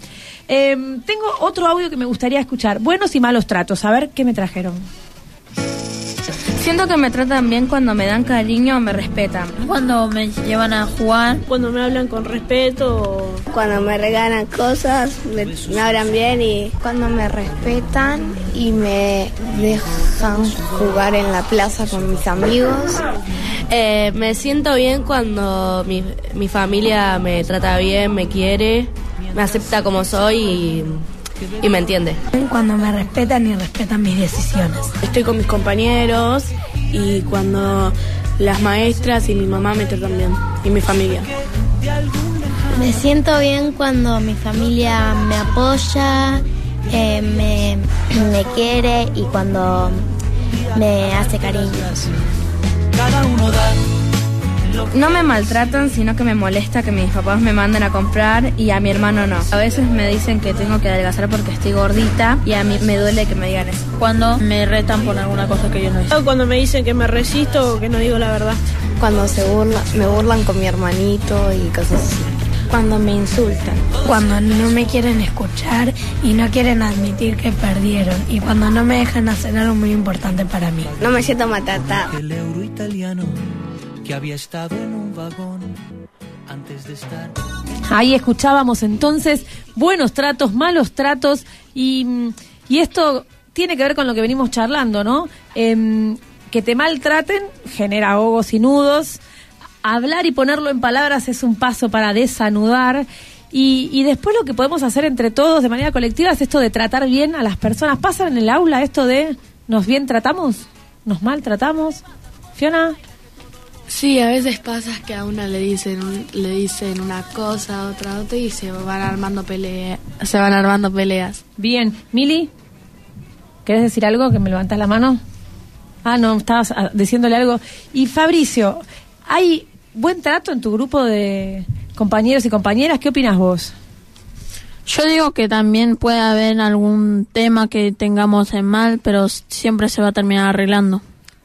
Em, tengo otro audio que me gustaría escuchar. Buenos y malos tratos. A ver qué me trajeron. Siento que me tratan bien cuando me dan cariño o me respetan. Cuando me llevan a jugar. Cuando me hablan con respeto. Cuando me regalan cosas, me, me hablan bien y Cuando me respetan y me dejan jugar en la plaza con mis amigos. Eh, me siento bien cuando mi, mi familia me trata bien, me quiere, me acepta como soy y, y me entiende. Cuando me respetan y respetan mis decisiones. Estoy con mis compañeros y cuando las maestras y mi mamá me tratan bien y mi familia. Me siento bien cuando mi familia me apoya, eh, me, me quiere y cuando me hace cariños. No me maltratan, sino que me molesta que mis papás me manden a comprar y a mi hermano no. A veces me dicen que tengo que adelgazar porque estoy gordita y a mí me duele que me digan eso. Cuando me retan por alguna cosa que yo no hice. Cuando me dicen que me resisto o que no digo la verdad. Cuando se burla, me burlan con mi hermanito y cosas así. Cuando me insultan. Cuando no me quieren escuchar y no quieren admitir que perdieron. Y cuando no me dejan hacer algo muy importante para mí. no me siento maltratada. El euro italiano que había estado en un vagón antes de estar. Ahí escuchábamos entonces buenos tratos, malos tratos y, y esto tiene que ver con lo que venimos charlando, ¿no? Em, que te maltraten genera ahogos y nudos. Hablar y ponerlo en palabras es un paso para desanudar. Y, y después lo que podemos hacer entre todos de manera colectiva es esto de tratar bien a las personas. ¿Pasa en el aula esto de nos bien tratamos? ¿Nos maltratamos? Fiona. Sí, a veces pasa que a una le dicen un- le dicen una cosa, a otra otra y se van armando peleas, se van armando peleas. Bien, Mili, ¿querés decir algo? Que me levantas la mano. Ah, no, estabas ah, diciéndole algo. Y Fabricio, ¿hay buen trato en tu grupo de compañeros y compañeras? ¿Qué opinas vos? Yo digo que también puede haber algún tema que tengamos en mal, pero siempre se va a terminar arreglando.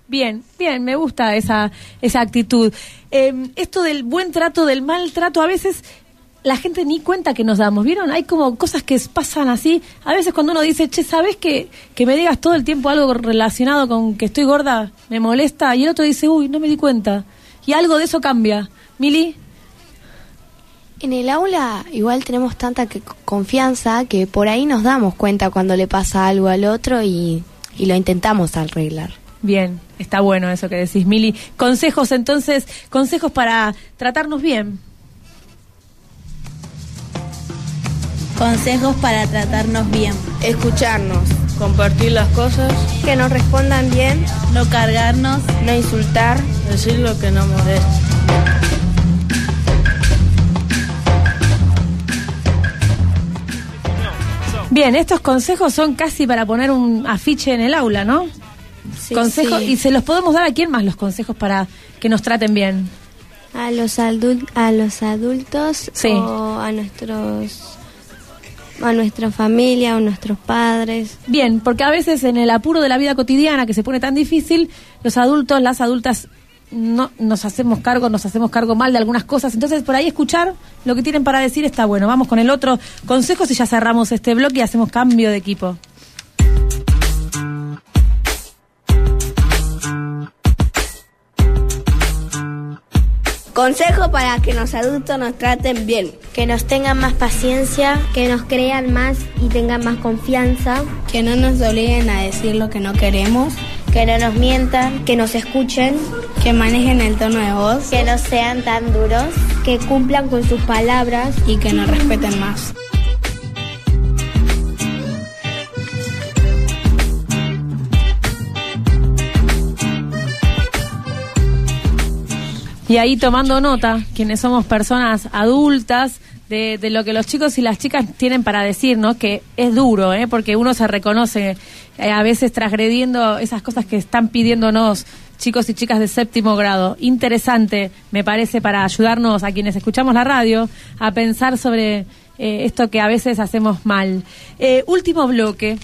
Bien, bien, me gusta esa, esa actitud. Eh, esto del buen trato, del mal trato, a veces la gente ni cuenta que nos damos, ¿vieron? Hay como cosas que pasan así. A veces cuando uno dice, che, ¿sabes que, que me digas todo el tiempo algo relacionado con que estoy gorda? Me molesta. Y el otro dice, uy, no me di cuenta. Y algo de eso cambia. Mili, En el aula igual tenemos tanta que- confianza que por ahí nos damos cuenta cuando le pasa algo al otro y, y lo intentamos arreglar. Bien, está bueno eso que decís, Mili. Consejos entonces, consejos para tratarnos bien. Consejos para tratarnos bien. Escucharnos. Compartir las cosas, Que nos respondan bien. No cargarnos. No insultar. decir lo que no molesta. Bien, estos consejos son casi para poner un afiche en el aula, ¿no? Consejos, sí. y se los podemos dar a quién más los consejos para que nos traten bien. A los, a los adultos Sí. o a nuestros a nuestra familia o nuestros padres. Bien, porque a veces en el apuro de la vida cotidiana que se pone tan difícil, los adultos, las adultas no nos hacemos cargo, nos hacemos cargo mal de algunas cosas. Entonces, por ahí escuchar lo que tienen para decir está bueno. Vamos con el otro consejo y ya cerramos este bloque y hacemos cambio de equipo. Consejo para que los adultos nos traten bien. Que nos tengan más paciencia, Que nos crean más y tengan más confianza. Que no nos obliguen a decir lo que no queremos, Que no nos mientan. Que nos escuchen. que manejen el tono de voz Que no sean tan duros. Que cumplan con sus palabras. y que nos respeten más. Y ahí tomando nota, quienes somos personas adultas, de, lo que los chicos y las chicas tienen para decir, ¿no? Que es duro, ¿eh? Porque uno se reconoce eh, a veces transgrediendo esas cosas que están pidiéndonos chicos y chicas de séptimo grado. Interesante, me parece, para ayudarnos a quienes escuchamos la radio a pensar sobre eh, esto que a veces hacemos mal. Eh, último bloque.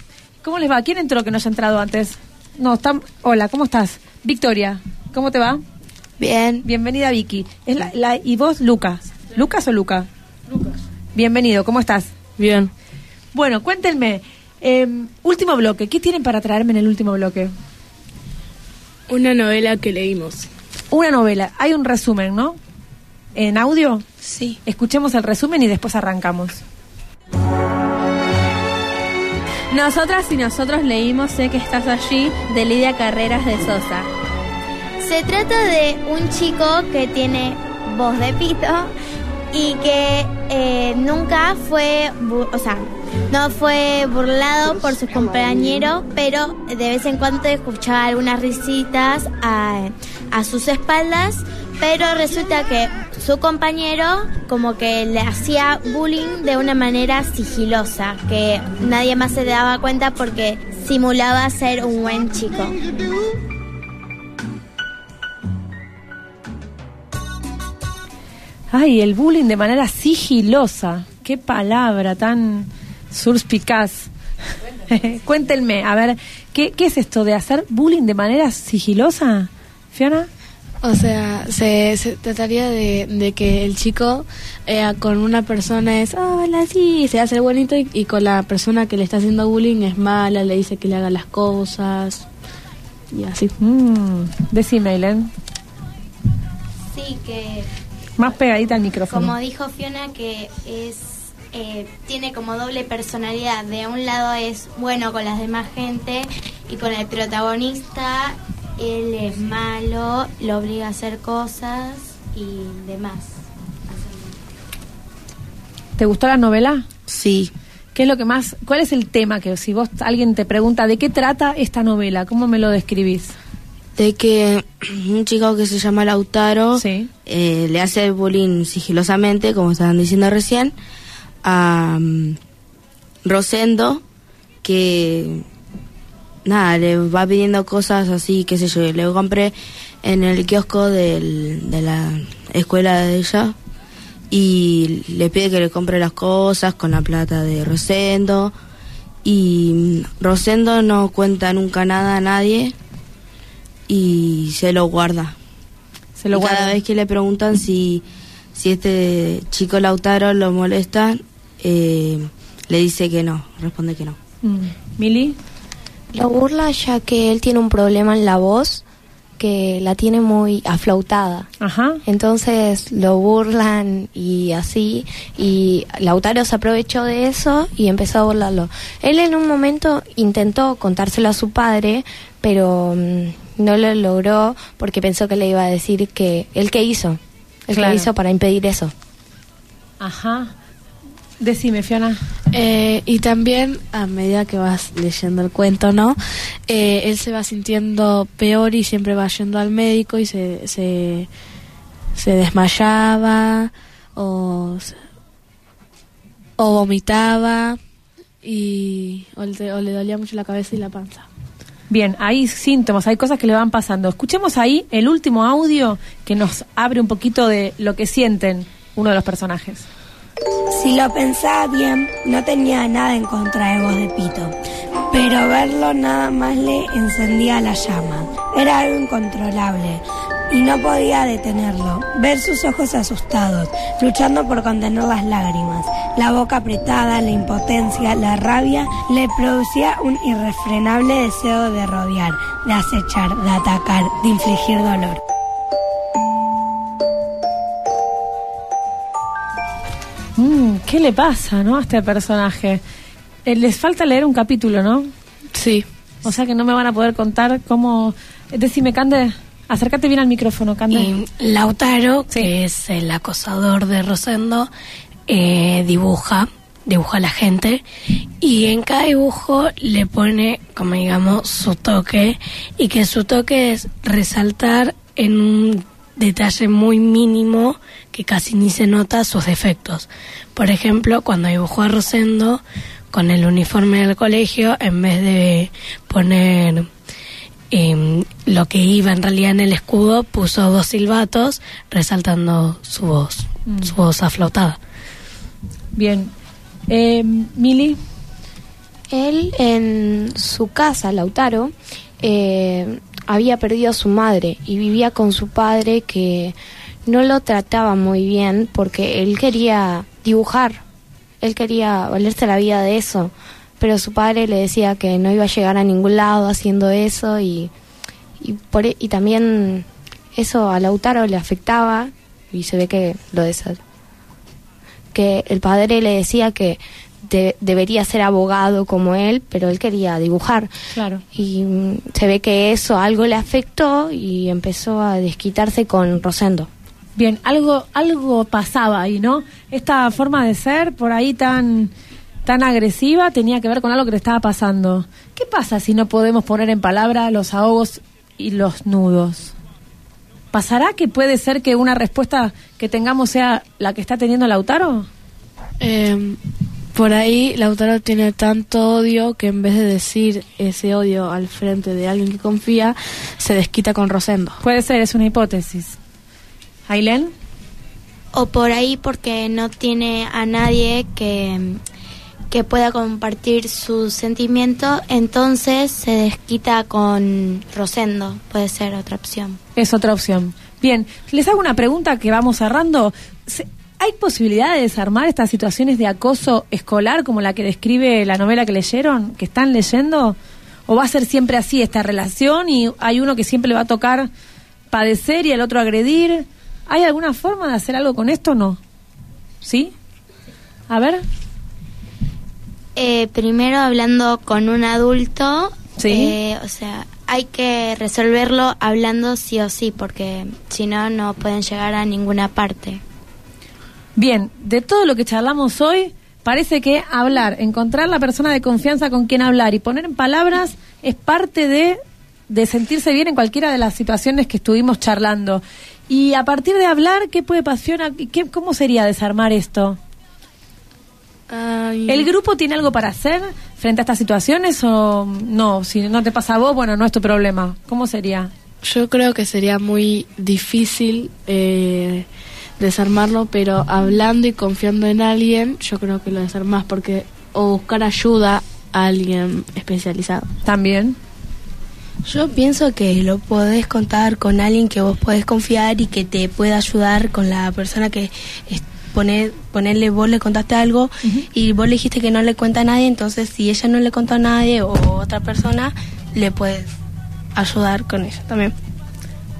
¿Cómo les va? ¿Quién entró que no haya entrado antes? No, están... Hola, ¿cómo estás? Victoria, ¿cómo te va? Bien. Bienvenida, Vicky. Es la, la- ¿Y vos, Lucas? ¿Lucas o Luca? Lucas. Bienvenido, ¿cómo estás? Bien. Bueno, cuéntenme. eh, último bloque. ¿Qué tienen para traerme en el último bloque? Una novela que leímos. Una novela. Hay un resumen, ¿no? ¿En audio? Sí. Escuchemos el resumen y después arrancamos. Nosotras y nosotros leímos Sé que estás allí de Lidia Carreras de Sosa. Se trata de un chico que tiene voz de pito y que eh, nunca fue, o sea, no fue burlado por sus compañeros, pero de vez en cuando escuchaba algunas risitas a, a sus espaldas, pero resulta que su compañero como que le hacía bullying de una manera sigilosa, que nadie más se daba cuenta porque simulaba ser un buen chico. Ay, el bullying de manera sigilosa. Qué palabra tan suspicaz. (laughs) Cuéntenme, a ver, ¿qué, ¿qué es esto de hacer bullying de manera sigilosa? Fiona. O sea, se, se trataría de, de que el chico eh, con una persona es, hola, sí, se hace el bonito y, y con la persona que le está haciendo bullying es mala, le dice que le haga las cosas y así. Mm, decime, Eileen. Sí, que Más pegadita al micrófono. como dijo Fiona que es eh, tiene como doble personalidad. De un lado es bueno con las demás gente y con el protagonista él es malo, lo obliga a hacer cosas y demás. ¿Te gustó la novela? Sí. ¿Qué es lo que más, cuál es el tema que si vos alguien te pregunta de qué trata esta novela, cómo me lo describís? De que un chico que se llama Lautaro eh, le hace bullying sigilosamente, como estaban diciendo recién, a mm, Rosendo, que nada, le va pidiendo cosas así, qué sé yo. Le compré en el kiosco del- de la escuela de ella y le pide que le compre las cosas con la plata de Rosendo. Y mm, Rosendo no cuenta nunca nada a nadie y se lo guarda. Se lo Y Cada guarda. vez que le preguntan si, si este chico Lautaro lo molesta, eh, le dice que no, responde que no. Mm. ¿Mili? Lo burla ya que él tiene un problema en la voz que la tiene muy aflautada. Ajá. Entonces lo burlan y así y Lautaro se aprovechó de eso y empezó a burlarlo. Él en un momento intentó contárselo a su padre, pero mm, no lo logró porque pensó que le iba a decir que él qué hizo, Claro. qué hizo para impedir eso. Ajá. Decime, Fiona. Eh, y también, a medida que vas leyendo el cuento, ¿no? Eh, él se va sintiendo peor y siempre va yendo al médico y se, se, se desmayaba o, se- o vomitaba y o le, o le dolía mucho la cabeza y la panza. Bien, hay síntomas, hay cosas que le van pasando. Escuchemos ahí el último audio que nos abre un poquito de lo que sienten uno de los personajes. Si lo pensaba bien, no tenía nada en contra de voz de pito, pero verlo nada más le encendía la llama. Era algo incontrolable y no podía detenerlo. Ver sus ojos asustados, luchando por contener las lágrimas, la boca apretada, la impotencia, la rabia, le producía un irrefrenable deseo de rodear, de acechar, de atacar, de infligir dolor. Mm, ¿Qué le pasa, no, a este personaje? Eh, les falta leer un capítulo, ¿no? Sí. O sea que no me van a poder contar cómo... Decime, Cande, acércate bien al micrófono, Cande. Y Lautaro, que es el acosador de Rosendo, eh, dibuja, dibuja a la gente y en cada dibujo le pone, como digamos, su toque y que su toque es resaltar en un detalle muy mínimo que casi ni se nota sus defectos. Por ejemplo, cuando dibujó a Rosendo con el uniforme del colegio, en vez de poner em, lo que iba en realidad en el escudo, puso dos silbatos resaltando su voz, Mm. su voz aflautada. Bien. Eh, Mili. Él en su casa, Lautaro, eh, había perdido a su madre y vivía con su padre que no lo trataba muy bien porque él quería dibujar, él quería valerse la vida de eso, pero su padre le decía que no iba a llegar a ningún lado haciendo eso y, y, por, e- y también eso a Lautaro le afectaba y se ve que lo desa- que el padre le decía que de- debería ser abogado como él, pero él quería dibujar. Claro. Y mm, se ve que eso algo le afectó y empezó a desquitarse con Rosendo. Bien, algo, algo pasaba ahí, ¿no? Esta forma de ser por ahí tan, tan agresiva tenía que ver con algo que le estaba pasando. ¿Qué pasa si no podemos poner en palabra los ahogos y los nudos? ¿Pasará que puede ser que una respuesta que tengamos sea la que está teniendo Lautaro? Eh, por ahí Lautaro tiene tanto odio que en vez de decir ese odio al frente de alguien que confía, se desquita con Rosendo. Puede ser, es una hipótesis. ¿Ailén? O por ahí porque no tiene a nadie que, que pueda compartir sus sentimientos, entonces se desquita con Rosendo. Puede ser otra opción. Es otra opción. Bien, les hago una pregunta que vamos cerrando. ¿Hay posibilidad de desarmar estas situaciones de acoso escolar como la que describe la novela que leyeron, que están leyendo? ¿O va a ser siempre así esta relación y hay uno que siempre le va a tocar padecer y el otro agredir? ¿Hay alguna forma de hacer algo con esto o no? ¿Sí? A ver. Eh, primero hablando con un adulto, Sí. eh, o sea, hay que resolverlo hablando sí o sí, porque si no, no pueden llegar a ninguna parte. Bien, de todo lo que charlamos hoy, parece que hablar, encontrar la persona de confianza con quien hablar y poner en palabras es parte de, de sentirse bien en cualquiera de las situaciones que estuvimos charlando. Y a partir de hablar, ¿qué puede? ¿Qué, ¿Cómo sería desarmar esto? ¿El grupo tiene algo para hacer frente a estas situaciones o no? Si no te pasa a vos, bueno, no es tu problema. ¿Cómo sería? Yo creo que sería muy difícil eh, desarmarlo, pero hablando y confiando en alguien, yo creo que lo desarmás porque o buscar ayuda a alguien especializado. También. Yo pienso que lo podés contar con alguien que vos podés confiar y que te pueda ayudar con la persona que poner, ponerle, vos le contaste algo y vos le dijiste que no le cuenta a nadie, entonces si ella no le contó a nadie o otra persona, le puedes ayudar con ella también.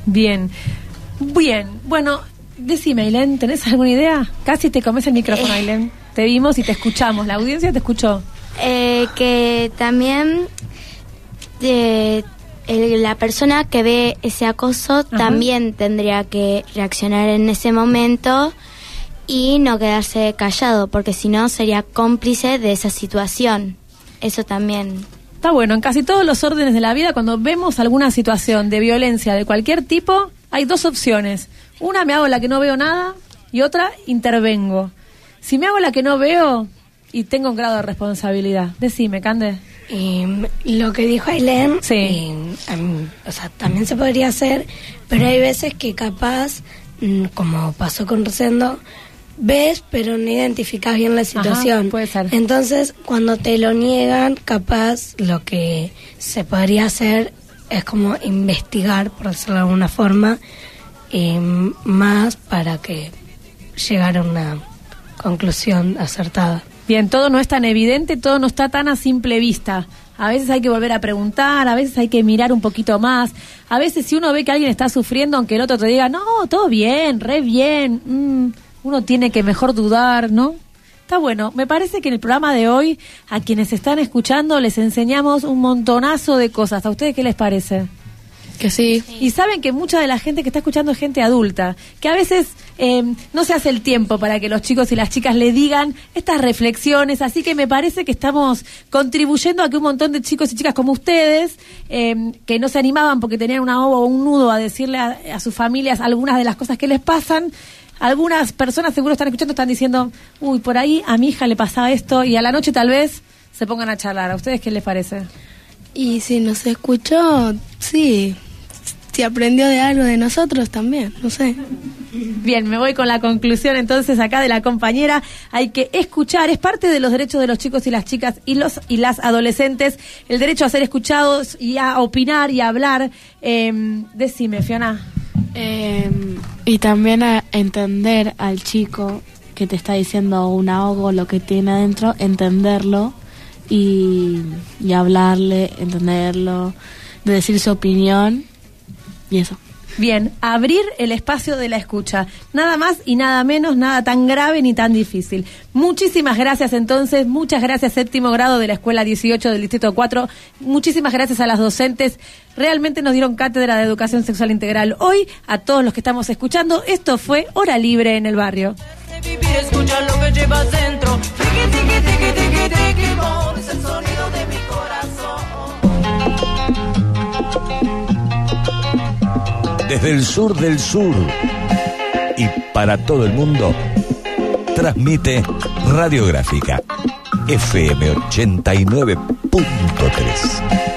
Bien. Bien. Bueno, decime, Ailén, ¿tenés alguna idea? Casi te comes el micrófono, Ailén. Te vimos y te escuchamos. La audiencia te escuchó. Eh, que también eh, el- la persona que ve ese acoso también tendría que reaccionar en ese momento y no quedarse callado, porque si no sería cómplice de esa situación. Eso también. Está bueno, en casi todos los órdenes de la vida, cuando vemos alguna situación de violencia de cualquier tipo, hay dos opciones. Una, me hago la que no veo nada y otra, intervengo. Si me hago la que no veo y tengo un grado de responsabilidad, decime, Cande. Y lo que dijo Ailén, Sí. eh, am- o sea, también se podría hacer, pero hay veces que capaz, mm, como pasó con Rosendo, ves pero no identificas bien la situación. puede ser. Entonces, cuando te lo niegan, capaz lo que se podría hacer es como investigar, por decirlo de alguna forma, eh, más para que llegara a una conclusión acertada. Bien, todo no es tan evidente, todo no está tan a simple vista. A veces hay que volver a preguntar, a veces hay que mirar un poquito más. A veces si uno ve que alguien está sufriendo, aunque el otro te diga, no, todo bien, re bien, mm, uno tiene que mejor dudar, ¿no? Está bueno, me parece que en el programa de hoy, a quienes están escuchando, les enseñamos un montonazo de cosas. ¿A ustedes qué les parece? Que sí. Y saben que mucha de la gente que está escuchando es gente adulta, que a veces eh, no se hace el tiempo para que los chicos y las chicas le digan estas reflexiones, así que me parece que estamos contribuyendo a que un montón de chicos y chicas como ustedes, eh, que no se animaban porque tenían una ova o un nudo a decirle a, a sus familias algunas de las cosas que les pasan, algunas personas seguro están escuchando, están diciendo, uy, por ahí a mi hija le pasaba esto y a la noche tal vez se pongan a charlar. ¿A ustedes qué les parece? Y si nos escuchó, sí. Si aprendió de algo de nosotros también, no sé. Bien, me voy con la conclusión entonces acá de la compañera. Hay que escuchar, es parte de los derechos de los chicos y las chicas y los y las adolescentes, el derecho a ser escuchados y a opinar y a hablar. Eh, decime, Fiona. Eh, y también a entender al chico que te está diciendo un ahogo, lo que tiene adentro, entenderlo y, y hablarle, entenderlo, de decir su opinión y eso. Bien, abrir el espacio de la escucha. Nada más y nada menos, nada tan grave ni tan difícil. Muchísimas gracias entonces, muchas gracias séptimo grado de la Escuela 18 del Distrito 4, muchísimas gracias a las docentes, realmente nos dieron cátedra de educación sexual integral hoy, a todos los que estamos escuchando, esto fue Hora Libre en el Barrio. Desde el sur del sur y para todo el mundo, transmite Radiográfica FM 89.3.